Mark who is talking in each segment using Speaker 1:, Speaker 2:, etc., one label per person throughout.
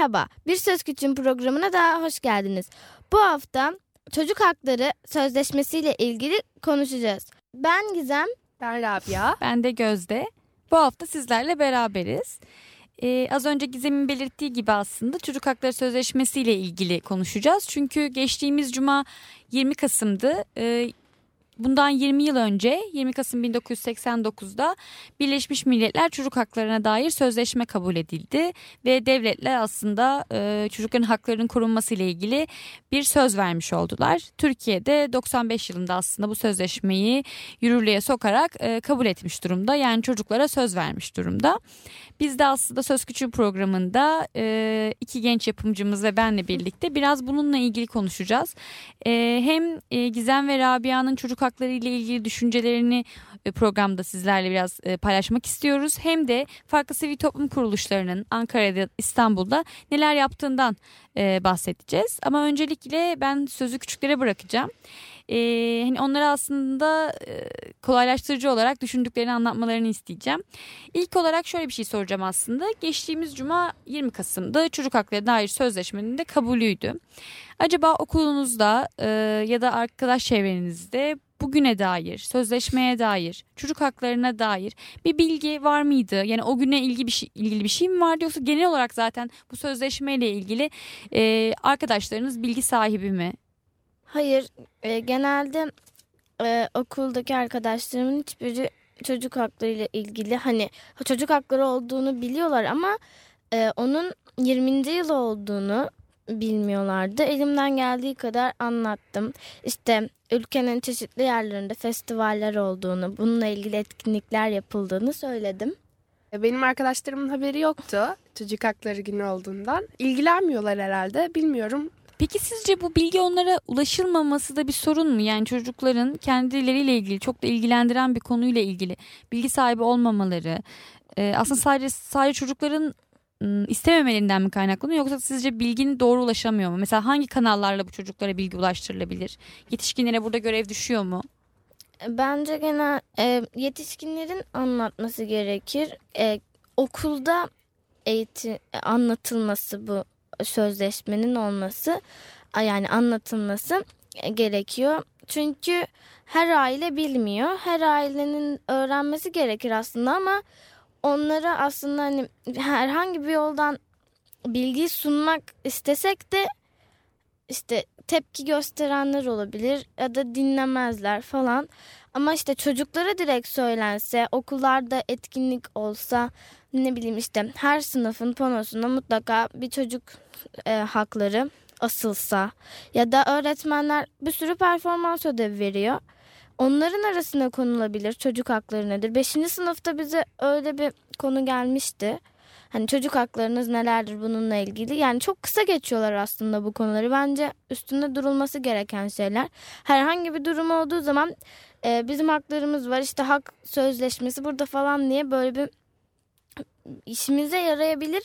Speaker 1: Merhaba, Bir Söz Küçüğün programına daha hoş geldiniz. Bu hafta çocuk hakları sözleşmesiyle ilgili konuşacağız. Ben Gizem.
Speaker 2: Ben Rabia.
Speaker 3: Ben de Gözde. Bu hafta sizlerle beraberiz. Ee, az önce Gizem'in belirttiği gibi aslında çocuk hakları sözleşmesi ile ilgili konuşacağız. Çünkü geçtiğimiz cuma 20 Kasım'dı. Ee, Bundan 20 yıl önce 20 Kasım 1989'da Birleşmiş Milletler Çocuk Haklarına dair sözleşme kabul edildi ve devletler aslında e, çocukların haklarının korunması ile ilgili bir söz vermiş oldular. Türkiye'de 95 yılında aslında bu sözleşmeyi yürürlüğe sokarak e, kabul etmiş durumda. Yani çocuklara söz vermiş durumda. Biz de aslında Söz Küçüğü programında e, iki genç yapımcımız ve benle birlikte biraz bununla ilgili konuşacağız. E, hem e, Gizem ve Rabia'nın çocuk hakları ile ilgili düşüncelerini e, programda sizlerle biraz e, paylaşmak istiyoruz. Hem de farklı sivil toplum kuruluşlarının Ankara'da, İstanbul'da neler yaptığından e, bahsedeceğiz. Ama öncelikle ben sözü küçüklere bırakacağım e, hani onlara aslında e, kolaylaştırıcı olarak düşündüklerini anlatmalarını isteyeceğim. İlk olarak şöyle bir şey soracağım aslında. Geçtiğimiz cuma 20 Kasım'da çocuk hakları dair sözleşmenin de kabulüydü. Acaba okulunuzda e, ya da arkadaş çevrenizde bugüne dair, sözleşmeye dair, çocuk haklarına dair bir bilgi var mıydı? Yani o güne ilgili bir şey, ilgili bir şey mi vardı yoksa genel olarak zaten bu sözleşmeyle ilgili e, arkadaşlarınız bilgi sahibi mi?
Speaker 1: Hayır, e, genelde e, okuldaki arkadaşlarımın hiçbiri çocuk hakları ile ilgili hani çocuk hakları olduğunu biliyorlar ama e, onun 20. yıl olduğunu bilmiyorlardı. Elimden geldiği kadar anlattım. İşte ülkenin çeşitli yerlerinde festivaller olduğunu, bununla ilgili etkinlikler yapıldığını söyledim.
Speaker 2: E, benim arkadaşlarımın haberi yoktu çocuk hakları günü olduğundan. İlgilenmiyorlar herhalde bilmiyorum.
Speaker 3: Peki sizce bu bilgi onlara ulaşılmaması da bir sorun mu? Yani çocukların kendileriyle ilgili çok da ilgilendiren bir konuyla ilgili bilgi sahibi olmamaları e, aslında sadece sadece çocukların istememelerinden mi kaynaklanıyor yoksa sizce bilginin doğru ulaşamıyor mu? Mesela hangi kanallarla bu çocuklara bilgi ulaştırılabilir? Yetişkinlere burada görev düşüyor mu?
Speaker 1: Bence genel e, yetişkinlerin anlatması gerekir. E, okulda eğitim anlatılması bu sözleşmenin olması yani anlatılması gerekiyor. Çünkü her aile bilmiyor. Her ailenin öğrenmesi gerekir aslında ama onlara aslında hani herhangi bir yoldan bilgi sunmak istesek de işte tepki gösterenler olabilir ya da dinlemezler falan. Ama işte çocuklara direkt söylense, okullarda etkinlik olsa, ne bileyim işte her sınıfın panosunda mutlaka bir çocuk e, hakları asılsa ya da öğretmenler bir sürü performans ödevi veriyor. Onların arasına konulabilir çocuk hakları nedir? Beşinci sınıfta bize öyle bir konu gelmişti. Hani çocuk haklarınız nelerdir bununla ilgili. Yani çok kısa geçiyorlar aslında bu konuları. Bence üstünde durulması gereken şeyler. Herhangi bir durum olduğu zaman e, bizim haklarımız var işte hak sözleşmesi burada falan diye böyle bir işimize yarayabilir.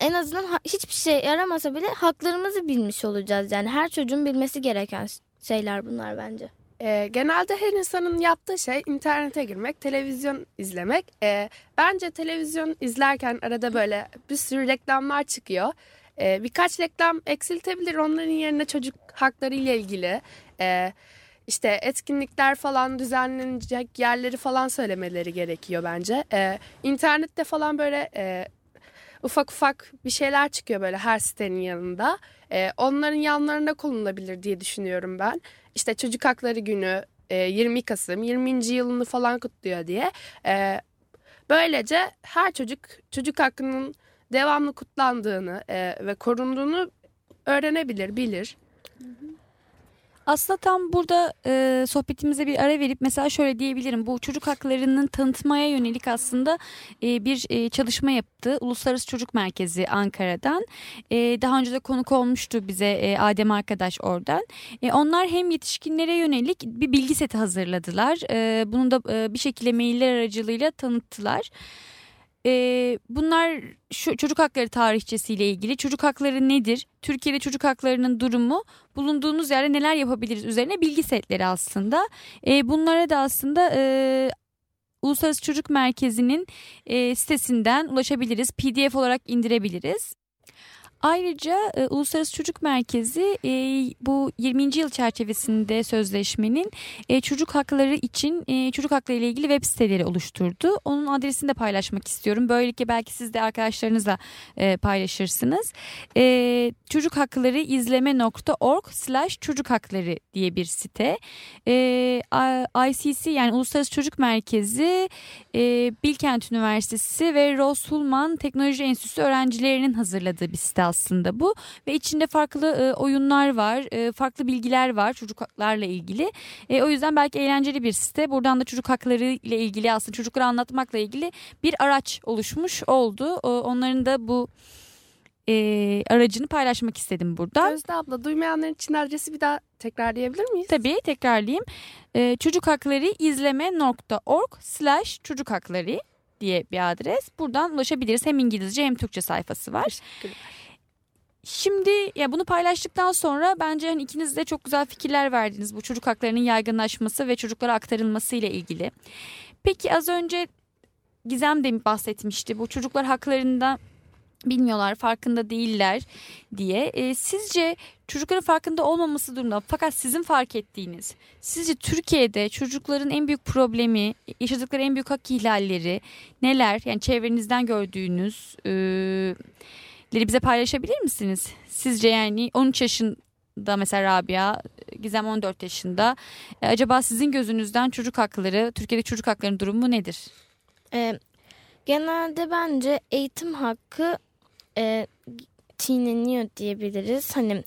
Speaker 1: En azından hiçbir şey yaramasa bile haklarımızı bilmiş olacağız. Yani her çocuğun bilmesi gereken şeyler bunlar bence.
Speaker 2: E, genelde her insanın yaptığı şey internete girmek, televizyon izlemek. E, bence televizyon izlerken arada böyle bir sürü reklamlar çıkıyor. E, birkaç reklam eksiltebilir onların yerine çocuk hakları ile ilgili. E, işte etkinlikler falan düzenlenecek yerleri falan söylemeleri gerekiyor bence. E, internette falan böyle e, ufak ufak bir şeyler çıkıyor böyle her sitenin yanında. E, onların yanlarına konulabilir diye düşünüyorum ben. İşte çocuk hakları günü e, 20 Kasım 20. yılını falan kutluyor diye. E, böylece her çocuk çocuk hakkının devamlı kutlandığını e, ve korunduğunu öğrenebilir, bilir.
Speaker 3: Aslında tam burada e, sohbetimize bir ara verip mesela şöyle diyebilirim. Bu çocuk haklarının tanıtmaya yönelik aslında e, bir e, çalışma yaptı. Uluslararası Çocuk Merkezi Ankara'dan. E, daha önce de konuk olmuştu bize e, Adem arkadaş oradan. E, onlar hem yetişkinlere yönelik bir bilgi seti hazırladılar. E, bunu da e, bir şekilde mailler aracılığıyla tanıttılar. Ee, bunlar şu çocuk hakları tarihçesiyle ilgili çocuk hakları nedir? Türkiye'de çocuk haklarının durumu bulunduğunuz yerde neler yapabiliriz üzerine bilgi setleri aslında. Ee, bunlara da aslında e, Uluslararası Çocuk Merkezi'nin e, sitesinden ulaşabiliriz. PDF olarak indirebiliriz. Ayrıca e, Uluslararası Çocuk Merkezi e, bu 20. yıl çerçevesinde sözleşmenin e, çocuk hakları için e, çocuk hakları ile ilgili web siteleri oluşturdu. Onun adresini de paylaşmak istiyorum. Böylelikle belki siz de arkadaşlarınızla e, paylaşırsınız. E, çocuk hakları izleme.org slash çocuk hakları diye bir site. E, ICC yani Uluslararası Çocuk Merkezi, e, Bilkent Üniversitesi ve Rose Hulman Teknoloji Enstitüsü öğrencilerinin hazırladığı bir site aslında bu ve içinde farklı e, oyunlar var, e, farklı bilgiler var çocuklarla ilgili. E, o yüzden belki eğlenceli bir site. Buradan da çocuk hakları ile ilgili aslında çocuklara anlatmakla ilgili bir araç oluşmuş oldu. E, onların da bu e, aracını paylaşmak istedim burada.
Speaker 2: Gözde abla duymayanların için adresi bir daha tekrarlayabilir miyiz?
Speaker 3: Tabii tekrarlayayım. E, çocuk hakları izleme.org slash çocuk hakları diye bir adres. Buradan ulaşabiliriz. Hem İngilizce hem Türkçe sayfası var.
Speaker 2: Teşekkürler.
Speaker 3: Şimdi ya bunu paylaştıktan sonra bence hani ikiniz de çok güzel fikirler verdiniz bu çocuk haklarının yaygınlaşması ve çocuklara aktarılması ile ilgili. Peki az önce Gizem de bahsetmişti bu çocuklar haklarında bilmiyorlar, farkında değiller diye. E, sizce çocukların farkında olmaması durumunda fakat sizin fark ettiğiniz, sizce Türkiye'de çocukların en büyük problemi, yaşadıkları en büyük hak ihlalleri neler? Yani çevrenizden gördüğünüz... E, bize paylaşabilir misiniz? Sizce yani 13 yaşında mesela Rabia, Gizem 14 yaşında. E, acaba sizin gözünüzden çocuk hakları, Türkiye'de çocuk haklarının durumu nedir?
Speaker 1: E, genelde bence eğitim hakkı e, çiğneniyor diyebiliriz. Hani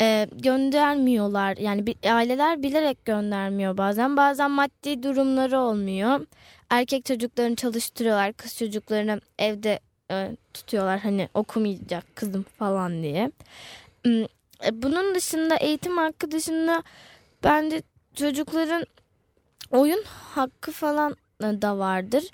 Speaker 1: e, göndermiyorlar yani bir, aileler bilerek göndermiyor bazen. Bazen maddi durumları olmuyor. Erkek çocuklarını çalıştırıyorlar, kız çocuklarını evde e, tutuyorlar hani okumayacak kızım falan diye. Hmm, e, bunun dışında eğitim hakkı dışında bence çocukların oyun hakkı falan da vardır.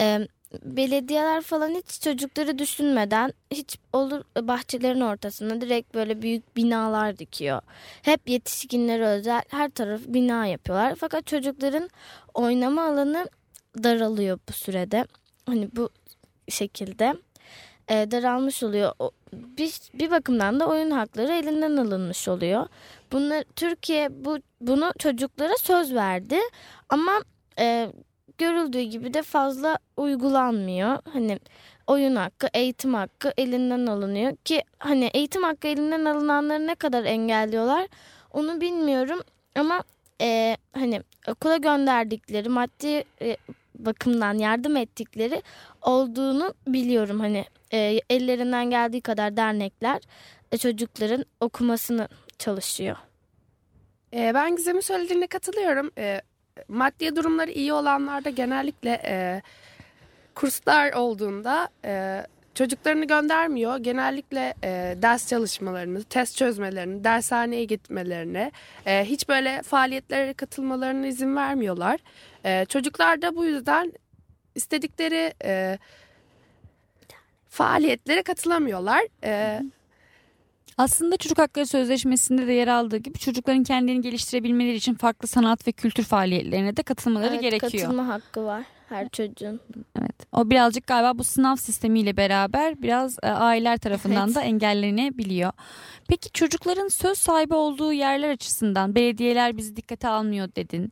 Speaker 1: E, belediyeler falan hiç çocukları düşünmeden hiç olur bahçelerin ortasına direkt böyle büyük binalar dikiyor. Hep yetişkinlere özel her taraf bina yapıyorlar. Fakat çocukların oynama alanı daralıyor bu sürede. Hani bu şekilde e, daralmış oluyor. O, bir, bir bakımdan da oyun hakları elinden alınmış oluyor. Bunlar Türkiye bu bunu çocuklara söz verdi ama e, görüldüğü gibi de fazla uygulanmıyor. Hani oyun hakkı, eğitim hakkı elinden alınıyor ki hani eğitim hakkı elinden alınanları ne kadar engelliyorlar onu bilmiyorum ama e, hani okula gönderdikleri maddi e, bakımdan yardım ettikleri olduğunu biliyorum. Hani e, ellerinden geldiği kadar dernekler e, çocukların okumasını çalışıyor.
Speaker 2: E, ben Gizem'in söylediğine katılıyorum. E, maddi durumları iyi olanlarda genellikle e, kurslar olduğunda e, çocuklarını göndermiyor. Genellikle e, ders çalışmalarını, test çözmelerini, dershaneye gitmelerini, e, hiç böyle faaliyetlere katılmalarına izin vermiyorlar. E, çocuklar da bu yüzden istedikleri e, faaliyetlere katılamıyorlar. E,
Speaker 3: aslında Çocuk Hakları Sözleşmesi'nde de yer aldığı gibi çocukların kendilerini geliştirebilmeleri için farklı sanat ve kültür faaliyetlerine de katılmaları
Speaker 1: evet,
Speaker 3: gerekiyor.
Speaker 1: Katılma hakkı var her çocuğun.
Speaker 3: Evet. O birazcık galiba bu sınav sistemiyle beraber biraz e, aileler tarafından evet. da engellenebiliyor. Peki çocukların söz sahibi olduğu yerler açısından belediyeler bizi dikkate almıyor dedin.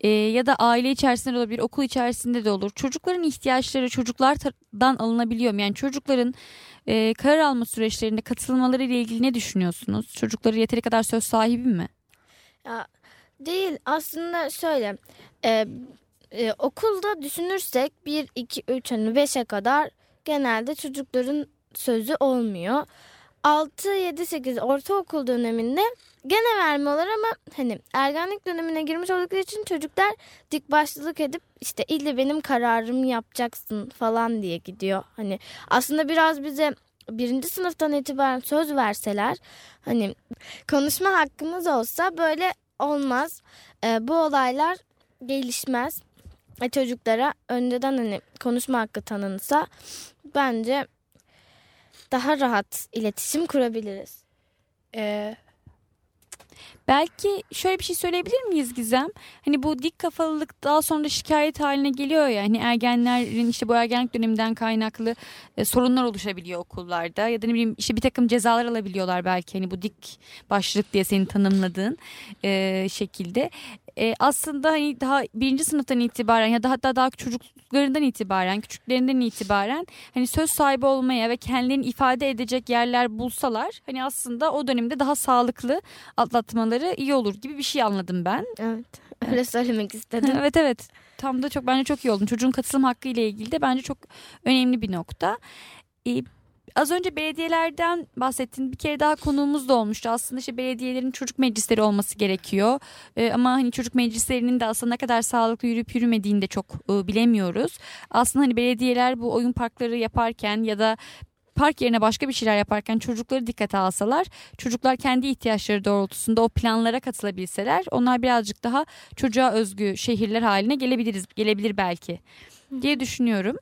Speaker 3: E, ya da aile içerisinde de olabilir, okul içerisinde de olur. Çocukların ihtiyaçları çocuklardan alınabiliyor mu? Yani çocukların e, karar alma süreçlerinde katılmaları ile ilgili ne düşünüyorsunuz? Çocukları yeteri kadar söz sahibi mi?
Speaker 1: Ya, değil aslında şöyle e, e, okulda düşünürsek 1, 2, 3 hani 5'e kadar genelde çocukların sözü olmuyor. 6, 7, 8 ortaokul döneminde gene vermiyorlar ama hani ergenlik dönemine girmiş oldukları için çocuklar dik başlılık edip işte ille benim kararımı yapacaksın falan diye gidiyor. Hani aslında biraz bize birinci sınıftan itibaren söz verseler hani konuşma hakkımız olsa böyle olmaz. Ee, bu olaylar gelişmez. E, çocuklara önceden hani konuşma hakkı tanınsa bence daha rahat iletişim kurabiliriz.
Speaker 2: Ee,
Speaker 3: Belki şöyle bir şey söyleyebilir miyiz Gizem? Hani bu dik kafalılık daha sonra şikayet haline geliyor ya. Hani ergenlerin işte bu ergenlik döneminden kaynaklı e, sorunlar oluşabiliyor okullarda. Ya da ne bileyim işte bir takım cezalar alabiliyorlar belki. Hani bu dik başlık diye senin tanımladığın e, şekilde. E, aslında hani daha birinci sınıftan itibaren ya da hatta daha çocuklarından itibaren, küçüklerinden itibaren hani söz sahibi olmaya ve kendilerini ifade edecek yerler bulsalar hani aslında o dönemde daha sağlıklı atlatmaları iyi olur gibi bir şey anladım ben.
Speaker 1: Evet. Öyle söylemek istedim.
Speaker 3: evet evet. Tam da çok bence çok iyi oldu. Çocuğun katılım hakkı ile ilgili de bence çok önemli bir nokta. Ee, Az önce belediyelerden bahsettin. Bir kere daha konuğumuz da olmuştu. Aslında işte belediyelerin çocuk meclisleri olması gerekiyor. Ee, ama hani çocuk meclislerinin de aslında ne kadar sağlıklı yürüp yürümediğini de çok e, bilemiyoruz. Aslında hani belediyeler bu oyun parkları yaparken ya da park yerine başka bir şeyler yaparken çocukları dikkate alsalar, çocuklar kendi ihtiyaçları doğrultusunda o planlara katılabilseler, onlar birazcık daha çocuğa özgü şehirler haline gelebiliriz, gelebilir belki diye düşünüyorum.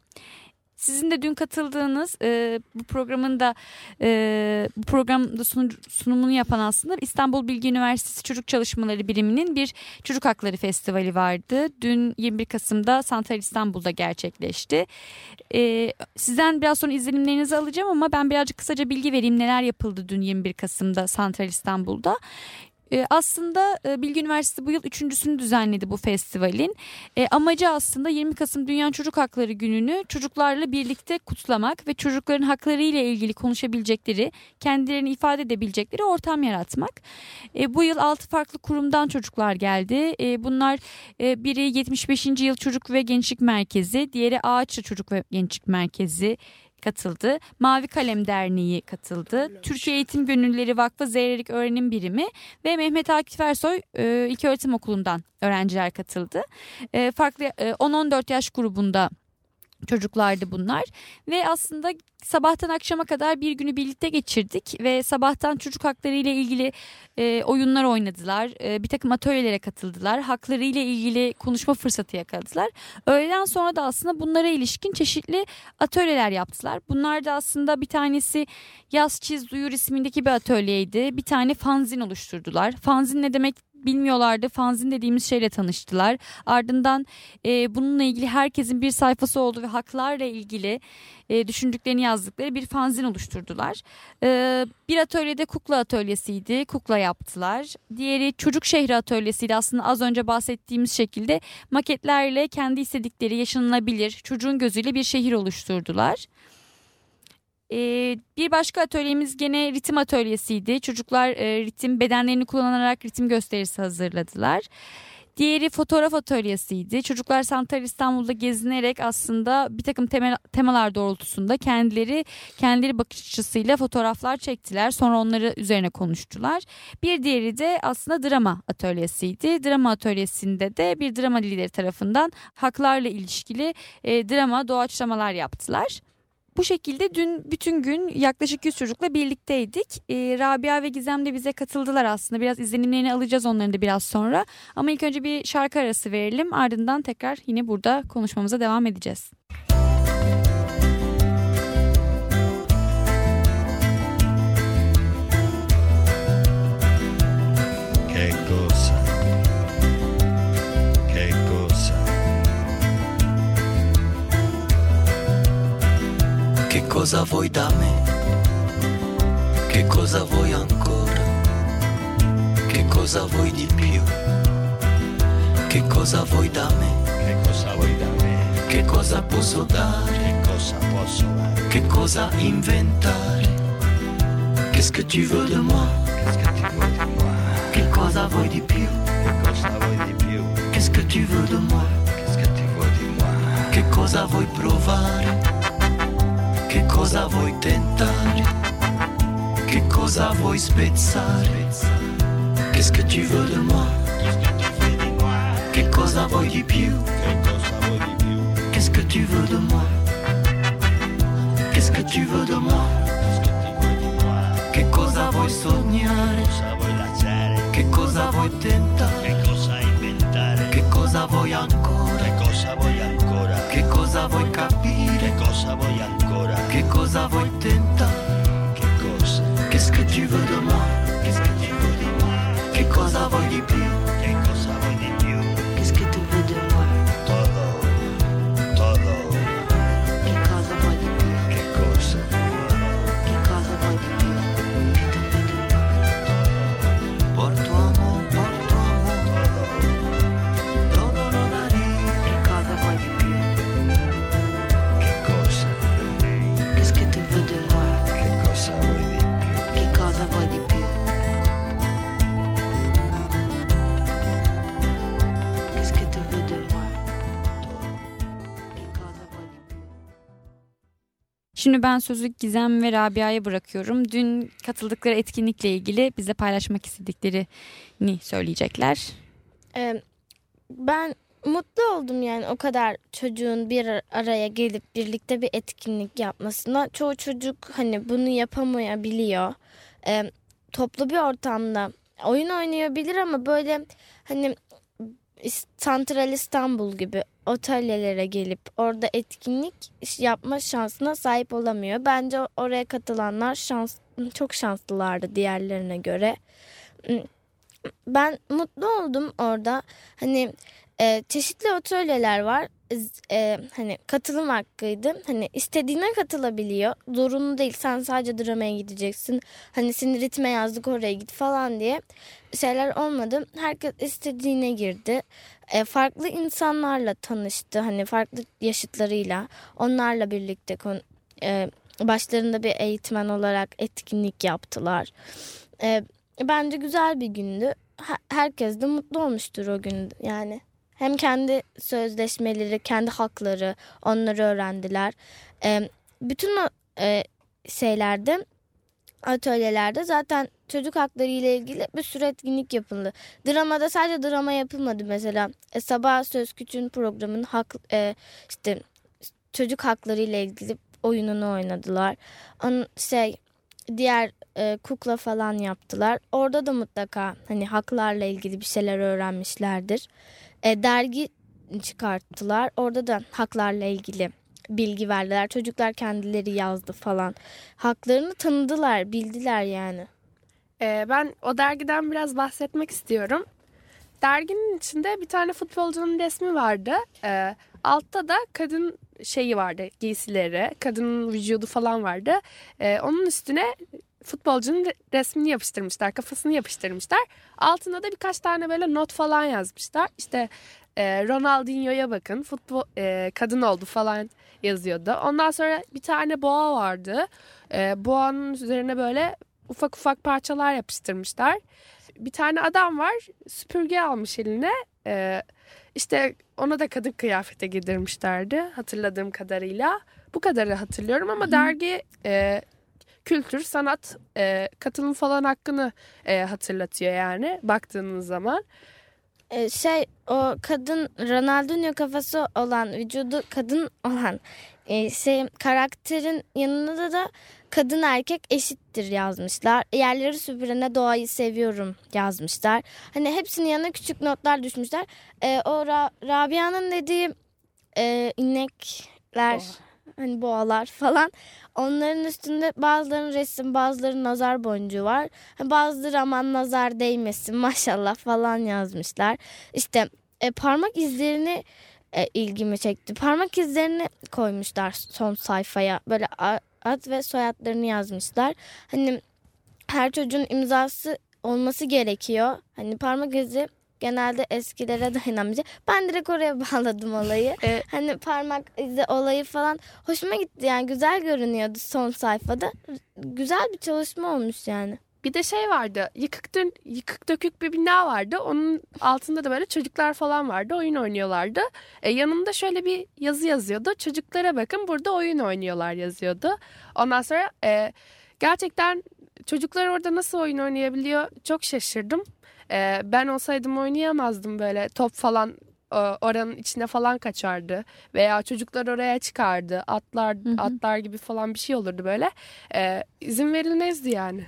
Speaker 3: Sizin de dün katıldığınız e, bu programın da e, bu programda sunucu, sunumunu yapan aslında İstanbul Bilgi Üniversitesi Çocuk Çalışmaları Biriminin bir Çocuk Hakları Festivali vardı. Dün 21 Kasım'da Santral İstanbul'da gerçekleşti. E, sizden biraz sonra izlenimlerinizi alacağım ama ben birazcık kısaca bilgi vereyim neler yapıldı dün 21 Kasım'da Santral İstanbul'da. E, aslında e, Bilgi Üniversitesi bu yıl üçüncüsünü düzenledi bu festivalin. E, amacı aslında 20 Kasım Dünya Çocuk Hakları Günü'nü çocuklarla birlikte kutlamak ve çocukların hakları ile ilgili konuşabilecekleri, kendilerini ifade edebilecekleri ortam yaratmak. E, bu yıl 6 farklı kurumdan çocuklar geldi. E, bunlar e, biri 75. Yıl Çocuk ve Gençlik Merkezi, diğeri Ağaçlı Çocuk ve Gençlik Merkezi, katıldı. Mavi Kalem Derneği katıldı. Türkiye Eğitim Gönülleri Vakfı Zeyrelik Öğrenim Birimi ve Mehmet Akif Ersoy e, İlköğretim Okulu'ndan öğrenciler katıldı. E, farklı e, 10-14 yaş grubunda çocuklardı bunlar. Ve aslında sabahtan akşama kadar bir günü birlikte geçirdik ve sabahtan çocuk hakları ile ilgili e, oyunlar oynadılar. E, bir takım atölyelere katıldılar. Hakları ile ilgili konuşma fırsatı yakaladılar. Öğleden sonra da aslında bunlara ilişkin çeşitli atölyeler yaptılar. Bunlar da aslında bir tanesi yaz çiz duyur ismindeki bir atölyeydi. Bir tane fanzin oluşturdular. Fanzin ne demek bilmiyorlardı. Fanzin dediğimiz şeyle tanıştılar. Ardından e, bununla ilgili herkesin bir sayfası oldu ve haklarla ilgili e, düşündüklerini yazdıkları bir fanzin oluşturdular. E, bir atölyede kukla atölyesiydi. Kukla yaptılar. Diğeri çocuk şehri atölyesiydi. Aslında az önce bahsettiğimiz şekilde maketlerle kendi istedikleri yaşanılabilir çocuğun gözüyle bir şehir oluşturdular. Ee, bir başka atölyemiz gene ritim atölyesiydi. Çocuklar e, ritim bedenlerini kullanarak ritim gösterisi hazırladılar. Diğeri fotoğraf atölyesiydi. Çocuklar Santral İstanbul'da gezinerek aslında bir takım temel, temalar doğrultusunda kendileri kendileri bakış açısıyla fotoğraflar çektiler. Sonra onları üzerine konuştular. Bir diğeri de aslında drama atölyesiydi. Drama atölyesinde de bir drama lideri tarafından haklarla ilişkili e, drama doğaçlamalar yaptılar. Bu şekilde dün bütün gün yaklaşık 100 çocukla birlikteydik. Ee, Rabia ve Gizem de bize katıldılar aslında. Biraz izlenimlerini alacağız onların da biraz sonra. Ama ilk önce bir şarkı arası verelim. Ardından tekrar yine burada konuşmamıza devam edeceğiz.
Speaker 4: Che cosa
Speaker 5: vuoi da me? Che cosa vuoi ancora? Che cosa vuoi di più? Che cosa vuoi da me?
Speaker 4: Che cosa vuoi da me?
Speaker 5: Che cosa posso dare?
Speaker 4: Che cosa posso dare?
Speaker 5: Che cosa inventare? Qu'est-ce que tu veux de moi?
Speaker 4: Qu'est-ce che ti vuoi di moi?
Speaker 5: Che cosa vuoi di più?
Speaker 4: Che cosa vuoi di più?
Speaker 5: Qu'est-ce que tu veux de moi?
Speaker 4: Qu'est-ce che ti vuoi di moi?
Speaker 5: Che cosa vuoi provare? Cosa vuoi tentare? Che cosa vuoi spezzare? Qu'est-ce que tu veux de moi? Che cosa vuoi di più? Qu'est-ce que tu veux de moi? Qu'est-ce que tu veux de moi? Che cosa vuoi sognare? Che cosa vuoi tentare? Che cosa vuoi ancora? Che cosa vuoi Che cosa vuoi capire? Che cosa vuoi
Speaker 6: ancora? Che cosa vuoi tentare? Che cosa? Qu'est-ce que tu veux de?
Speaker 3: Şimdi ben sözü Gizem ve Rabia'ya bırakıyorum. Dün katıldıkları etkinlikle ilgili bize paylaşmak istediklerini söyleyecekler.
Speaker 1: Ee, ben mutlu oldum yani o kadar çocuğun bir araya gelip birlikte bir etkinlik yapmasına. Çoğu çocuk hani bunu yapamayabiliyor. Ee, toplu bir ortamda oyun oynayabilir ama böyle hani Santral İstanbul gibi otellere gelip orada etkinlik yapma şansına sahip olamıyor. Bence oraya katılanlar şans çok şanslılardı diğerlerine göre. Ben mutlu oldum orada. Hani e, çeşitli atölyeler var. E, hani katılım hakkıydı. Hani istediğine katılabiliyor. Zorunlu değil. Sen sadece dramaya gideceksin. Hani seni ritme yazdık oraya git falan diye şeyler olmadı. Herkes istediğine girdi. E, farklı insanlarla tanıştı. Hani farklı yaşıtlarıyla. Onlarla birlikte e, başlarında bir eğitmen olarak etkinlik yaptılar. E, bence güzel bir gündü. Her- herkes de mutlu olmuştur o gün yani. Hem kendi sözleşmeleri, kendi hakları onları öğrendiler. E, bütün o e, şeylerde atölyelerde zaten çocuk hakları ile ilgili bir sürü etkinlik yapıldı. Dramada sadece drama yapılmadı mesela. E, Sabah Söz Küçüğün programının hak, e, işte çocuk hakları ile ilgili oyununu oynadılar. Onun şey diğer e, kukla falan yaptılar. Orada da mutlaka hani haklarla ilgili bir şeyler öğrenmişlerdir. E, dergi çıkarttılar. Orada da haklarla ilgili bilgi verdiler. Çocuklar kendileri yazdı falan. Haklarını tanıdılar, bildiler yani.
Speaker 2: Ee, ben o dergiden biraz bahsetmek istiyorum. Derginin içinde bir tane futbolcunun resmi vardı. Ee, altta da kadın şeyi vardı, giysileri, kadının vücudu falan vardı. Ee, onun üstüne futbolcunun re- resmini yapıştırmışlar, kafasını yapıştırmışlar. Altına da birkaç tane böyle not falan yazmışlar. İşte e, Ronaldinho'ya bakın, futbol e, kadın oldu falan yazıyordu. Ondan sonra bir tane boğa vardı. E, boğanın üzerine böyle ufak ufak parçalar yapıştırmışlar. Bir tane adam var süpürge almış eline. Ee, işte ona da kadın kıyafete giydirmişlerdi hatırladığım kadarıyla. Bu kadarı hatırlıyorum ama dergi e, kültür, sanat, e, katılım falan hakkını e, hatırlatıyor yani baktığınız zaman.
Speaker 1: E, şey o kadın Ronaldinho kafası olan vücudu kadın olan e, şey karakterin yanında da kadın erkek eşittir yazmışlar. Yerleri süpürene doğayı seviyorum yazmışlar. Hani hepsinin yanına küçük notlar düşmüşler. E, o Ra- Rabia'nın dediği e, inekler hani boğalar falan onların üstünde bazılarının resim bazılarının nazar boncuğu var. Bazıları aman nazar değmesin maşallah falan yazmışlar. İşte e, parmak izlerini e, ilgimi çekti. Parmak izlerini koymuşlar son sayfaya. Böyle ad ve soyadlarını yazmışlar. Hani her çocuğun imzası olması gerekiyor. Hani parmak izi genelde eskilere dayanan bir şey. Ben direkt oraya bağladım olayı.
Speaker 2: E,
Speaker 1: Hani parmak izi olayı falan hoşuma gitti yani güzel görünüyordu son sayfada. Güzel bir çalışma olmuş yani.
Speaker 2: Bir de şey vardı yıkık, dön- yıkık dökük bir bina vardı. Onun altında da böyle çocuklar falan vardı oyun oynuyorlardı. E, yanında şöyle bir yazı yazıyordu. Çocuklara bakın burada oyun oynuyorlar yazıyordu. Ondan sonra e, gerçekten çocuklar orada nasıl oyun oynayabiliyor çok şaşırdım. Ee, ben olsaydım oynayamazdım böyle top falan e, oranın içine falan kaçardı veya çocuklar oraya çıkardı atlar
Speaker 3: hı.
Speaker 2: atlar gibi falan bir şey olurdu böyle ee, izin verilmezdi yani.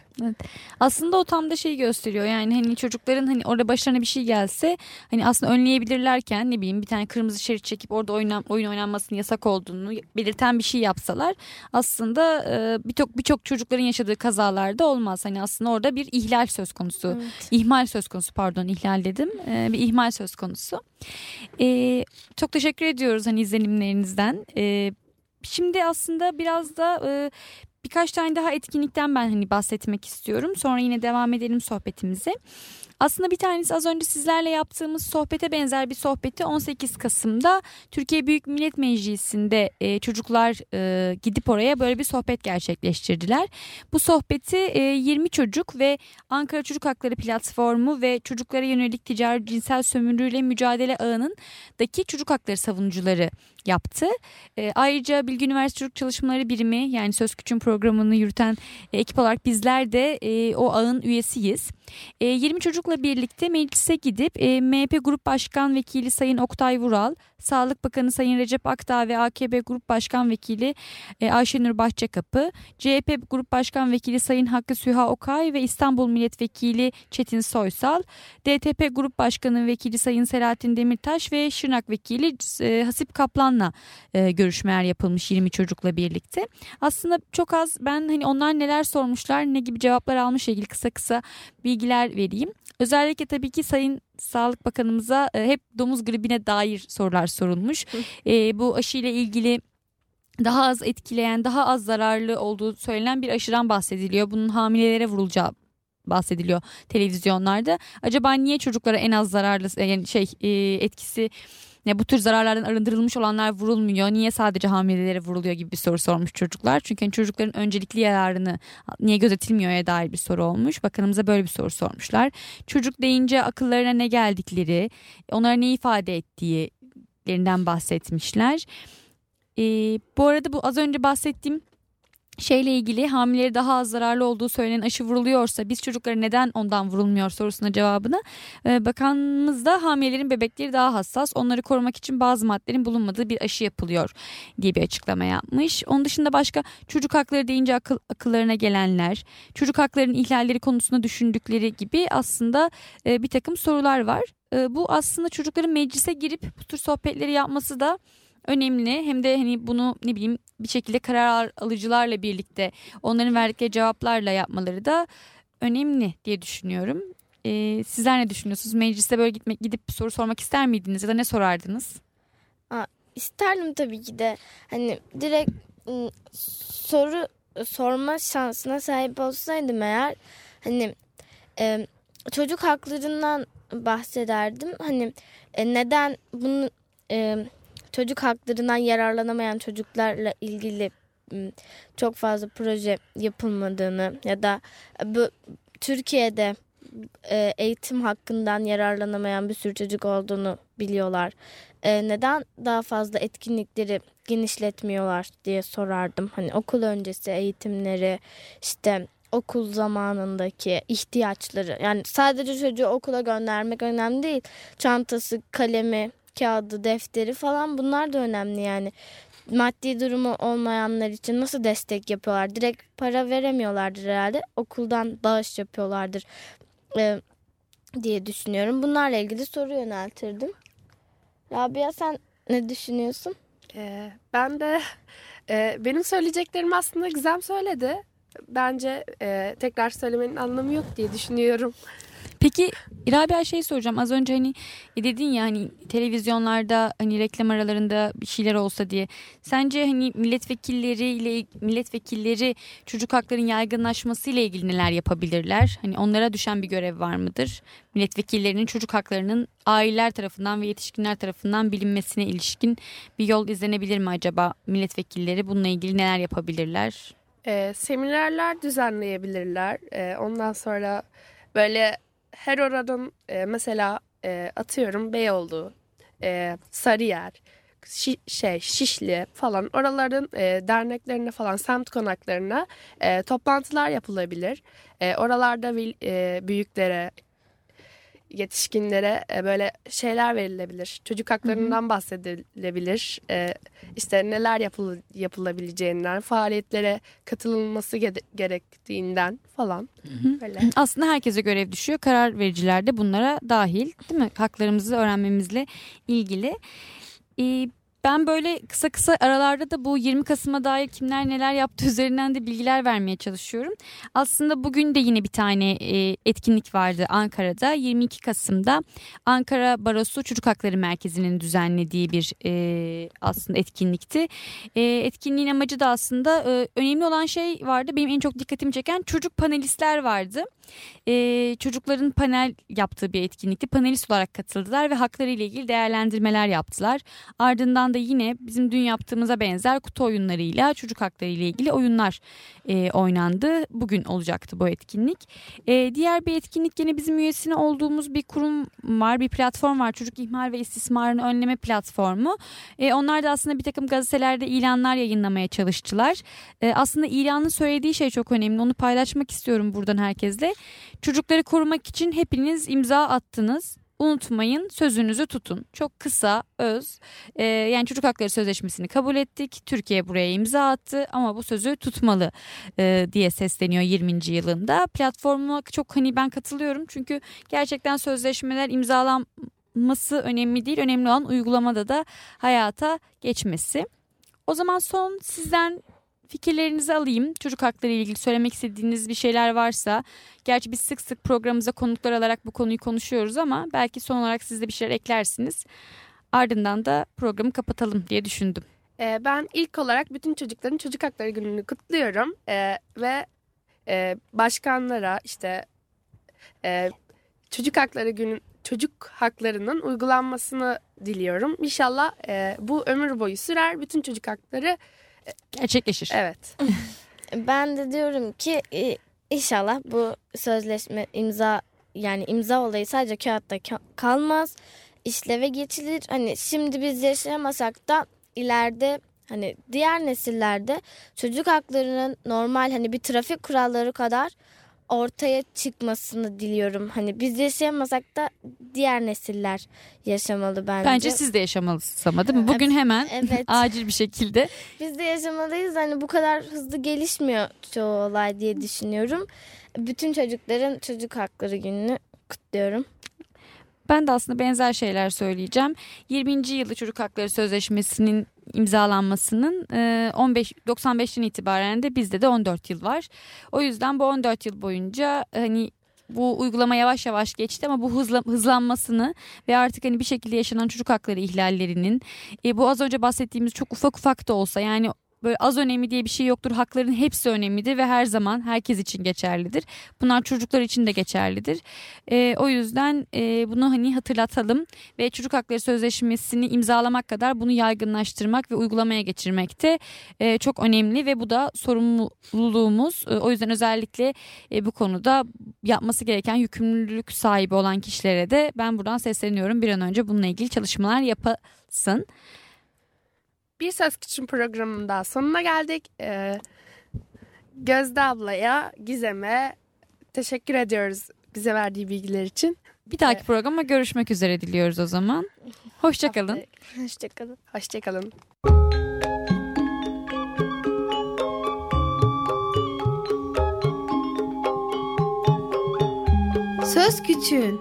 Speaker 3: Aslında o tam da şeyi gösteriyor. Yani hani çocukların hani orada başlarına bir şey gelse hani aslında önleyebilirlerken ne bileyim bir tane kırmızı şerit çekip orada oynan, oyun oynanmasının yasak olduğunu belirten bir şey yapsalar aslında e, birçok birçok çocukların yaşadığı kazalarda olmaz. Hani aslında orada bir ihlal söz konusu. İhmal söz konusu pardon ihlal dedim. E, bir ihmal söz konusu. E, çok teşekkür ediyoruz hani izlenimlerinizden. E, şimdi aslında biraz da e, birkaç tane daha etkinlikten ben hani bahsetmek istiyorum. Sonra yine devam edelim sohbetimize. Aslında bir tanesi az önce sizlerle yaptığımız sohbete benzer bir sohbeti 18 Kasım'da Türkiye Büyük Millet Meclisi'nde e, çocuklar e, gidip oraya böyle bir sohbet gerçekleştirdiler. Bu sohbeti e, 20 çocuk ve Ankara Çocuk Hakları Platformu ve çocuklara yönelik ticari cinsel sömürüyle mücadele ağının daki çocuk hakları savunucuları yaptı. E, ayrıca Bilgi Üniversitesi Çocuk Çalışmaları Birimi yani Söz Küçüğün programını yürüten e, ekip olarak bizler de e, o ağın üyesiyiz. E, 20 çocukla birlikte meclise gidip e, MHP Grup Başkan Vekili Sayın Oktay Vural, Sağlık Bakanı Sayın Recep Akdağ ve AKP Grup Başkan Vekili e, Ayşenur Bahçekapı, CHP Grup Başkan Vekili Sayın Hakkı Süha Okay ve İstanbul Milletvekili Çetin Soysal, DTP Grup Başkanı Vekili Sayın Selahattin Demirtaş ve Şırnak Vekili e, Hasip Kaplan'la e, görüşmeler yapılmış 20 çocukla birlikte. Aslında çok az ben hani onlar neler sormuşlar ne gibi cevaplar almış ilgili kısa kısa bilgiler vereyim. Özellikle tabii ki Sayın Sağlık Bakanımıza e, hep domuz gribine dair sorular sorulmuş. E, bu aşıyla ilgili daha az etkileyen, daha az zararlı olduğu söylenen bir aşıdan bahsediliyor. Bunun hamilelere vurulacağı bahsediliyor televizyonlarda. Acaba niye çocuklara en az zararlı yani şey e, etkisi ne bu tür zararlardan arındırılmış olanlar vurulmuyor. Niye sadece hamilelere vuruluyor gibi bir soru sormuş çocuklar. Çünkü hani çocukların öncelikli yararını niye gözetilmiyor'ya dair bir soru olmuş. Bakanımıza böyle bir soru sormuşlar. Çocuk deyince akıllarına ne geldikleri, onlara ne ifade ettiğilerinden bahsetmişler. Ee, bu arada bu az önce bahsettiğim şeyle ilgili hamilelere daha az zararlı olduğu söylenen aşı vuruluyorsa biz çocuklara neden ondan vurulmuyor sorusuna cevabını e, bakanımız da hamilelerin bebekleri daha hassas onları korumak için bazı maddelerin bulunmadığı bir aşı yapılıyor diye bir açıklama yapmış. Onun dışında başka çocuk hakları deyince akıl, akıllarına gelenler çocuk haklarının ihlalleri konusunda düşündükleri gibi aslında e, bir takım sorular var. E, bu aslında çocukların meclise girip bu tür sohbetleri yapması da önemli. Hem de hani bunu ne bileyim bir şekilde karar alıcılarla birlikte onların verdikleri cevaplarla yapmaları da önemli diye düşünüyorum. Ee, sizler ne düşünüyorsunuz? Mecliste böyle gitmek gidip soru sormak ister miydiniz ya da ne sorardınız?
Speaker 1: İsterdim tabii ki de hani direkt ım, soru sorma şansına sahip olsaydım eğer hani e, çocuk haklarından bahsederdim. Hani e, neden bunu e, çocuk haklarından yararlanamayan çocuklarla ilgili çok fazla proje yapılmadığını ya da bu Türkiye'de e, eğitim hakkından yararlanamayan bir sürü çocuk olduğunu biliyorlar. E, neden daha fazla etkinlikleri genişletmiyorlar diye sorardım. Hani okul öncesi eğitimleri işte okul zamanındaki ihtiyaçları yani sadece çocuğu okula göndermek önemli değil. Çantası, kalemi, kağıdı, defteri falan bunlar da önemli yani. Maddi durumu olmayanlar için nasıl destek yapıyorlar? Direkt para veremiyorlardır herhalde. Okuldan bağış yapıyorlardır e, diye düşünüyorum. Bunlarla ilgili soru yöneltirdim. Rabia sen ne düşünüyorsun?
Speaker 2: Ee, ben de e, benim söyleyeceklerim aslında Gizem söyledi. Bence e, tekrar söylemenin anlamı yok diye düşünüyorum.
Speaker 3: Peki Rabia şey soracağım az önce hani e, dedin ya hani televizyonlarda hani reklam aralarında bir şeyler olsa diye. Sence hani milletvekilleriyle milletvekilleri çocuk haklarının yaygınlaşması ile ilgili neler yapabilirler? Hani onlara düşen bir görev var mıdır? Milletvekillerinin çocuk haklarının aileler tarafından ve yetişkinler tarafından bilinmesine ilişkin bir yol izlenebilir mi acaba? Milletvekilleri bununla ilgili neler yapabilirler?
Speaker 2: E, seminerler düzenleyebilirler. E, ondan sonra böyle her oranın e, mesela e, atıyorum Beyoğlu, e, Sarıyer, Şi- şey Şişli falan oraların e, derneklerine falan semt konaklarına e, toplantılar yapılabilir. E, oralarda e, büyüklere yetişkinlere e, böyle şeyler verilebilir. Çocuk haklarından bahsedilebilir. E, işte neler yapıl yapılabileceğinden, faaliyetlere katılınması ge- gerektiğinden falan. Böyle.
Speaker 3: Aslında herkese görev düşüyor. Karar vericiler de bunlara dahil değil mi? Haklarımızı öğrenmemizle ilgili. Ee, ben böyle kısa kısa aralarda da bu 20 Kasım'a dair kimler neler yaptı üzerinden de bilgiler vermeye çalışıyorum. Aslında bugün de yine bir tane e, etkinlik vardı Ankara'da. 22 Kasım'da Ankara Barosu Çocuk Hakları Merkezi'nin düzenlediği bir e, aslında etkinlikti. E, etkinliğin amacı da aslında önemli olan şey vardı. Benim en çok dikkatimi çeken çocuk panelistler vardı. E, çocukların panel yaptığı bir etkinlikti. Panelist olarak katıldılar ve hakları ile ilgili değerlendirmeler yaptılar. Ardından da yine bizim dün yaptığımıza benzer kutu oyunlarıyla çocuk hakları ile ilgili oyunlar e, oynandı. Bugün olacaktı bu etkinlik. E, diğer bir etkinlik yine bizim üyesine olduğumuz bir kurum var, bir platform var. Çocuk ihmal ve istismarını önleme platformu. E, onlar da aslında bir takım gazetelerde ilanlar yayınlamaya çalıştılar. E, aslında ilanın söylediği şey çok önemli. Onu paylaşmak istiyorum buradan herkesle. Çocukları korumak için hepiniz imza attınız. Unutmayın sözünüzü tutun. Çok kısa, öz. Ee, yani çocuk hakları sözleşmesini kabul ettik. Türkiye buraya imza attı ama bu sözü tutmalı e, diye sesleniyor 20. yılında. Platforma çok hani ben katılıyorum çünkü gerçekten sözleşmeler imzalanması önemli değil. Önemli olan uygulamada da hayata geçmesi. O zaman son sizden fikirlerinizi alayım. Çocuk hakları ile ilgili söylemek istediğiniz bir şeyler varsa. Gerçi biz sık sık programımıza konuklar alarak bu konuyu konuşuyoruz ama belki son olarak siz de bir şeyler eklersiniz. Ardından da programı kapatalım diye düşündüm.
Speaker 2: E, ben ilk olarak bütün çocukların çocuk hakları gününü kutluyorum. E, ve e, başkanlara işte e, çocuk hakları günün çocuk haklarının uygulanmasını diliyorum. İnşallah e, bu ömür boyu sürer. Bütün çocuk hakları
Speaker 3: Gerçekleşir.
Speaker 2: evet.
Speaker 1: Ben de diyorum ki e, inşallah bu sözleşme imza yani imza olayı sadece kağıtta ka- kalmaz. işleve geçilir. Hani şimdi biz yaşayamasak da ileride hani diğer nesillerde çocuk haklarının normal hani bir trafik kuralları kadar ortaya çıkmasını diliyorum. Hani biz yaşayamasak da diğer nesiller yaşamalı bence.
Speaker 3: Bence siz de yaşamalısınız ama değil mi? Bugün hemen
Speaker 1: Evet.
Speaker 3: acil bir şekilde
Speaker 1: Biz de yaşamalıyız. Hani bu kadar hızlı gelişmiyor çoğu olay diye düşünüyorum. Bütün çocukların çocuk hakları gününü kutluyorum.
Speaker 3: Ben de aslında benzer şeyler söyleyeceğim. 20. yılı Çocuk Hakları Sözleşmesi'nin imzalanmasının e, 15 95'ten itibaren de bizde de 14 yıl var. O yüzden bu 14 yıl boyunca hani bu uygulama yavaş yavaş geçti ama bu hızla, hızlanmasını ve artık hani bir şekilde yaşanan çocuk hakları ihlallerinin e, bu az önce bahsettiğimiz çok ufak ufak da olsa yani böyle az önemli diye bir şey yoktur. Hakların hepsi önemlidir ve her zaman herkes için geçerlidir. Bunlar çocuklar için de geçerlidir. E, o yüzden e, bunu hani hatırlatalım ve çocuk hakları sözleşmesini imzalamak kadar bunu yaygınlaştırmak ve uygulamaya geçirmek de e, çok önemli ve bu da sorumluluğumuz. E, o yüzden özellikle e, bu konuda yapması gereken yükümlülük sahibi olan kişilere de ben buradan sesleniyorum. Bir an önce bununla ilgili çalışmalar yapasın.
Speaker 2: Bir Söz Küçüm programının daha sonuna geldik. Ee, Gözde ablaya, Gizem'e teşekkür ediyoruz bize verdiği bilgiler için.
Speaker 3: Bir dahaki programa görüşmek üzere diliyoruz o zaman. Hoşçakalın.
Speaker 1: Hoşçakalın.
Speaker 2: Hoşçakalın.
Speaker 7: Söz Küçüğün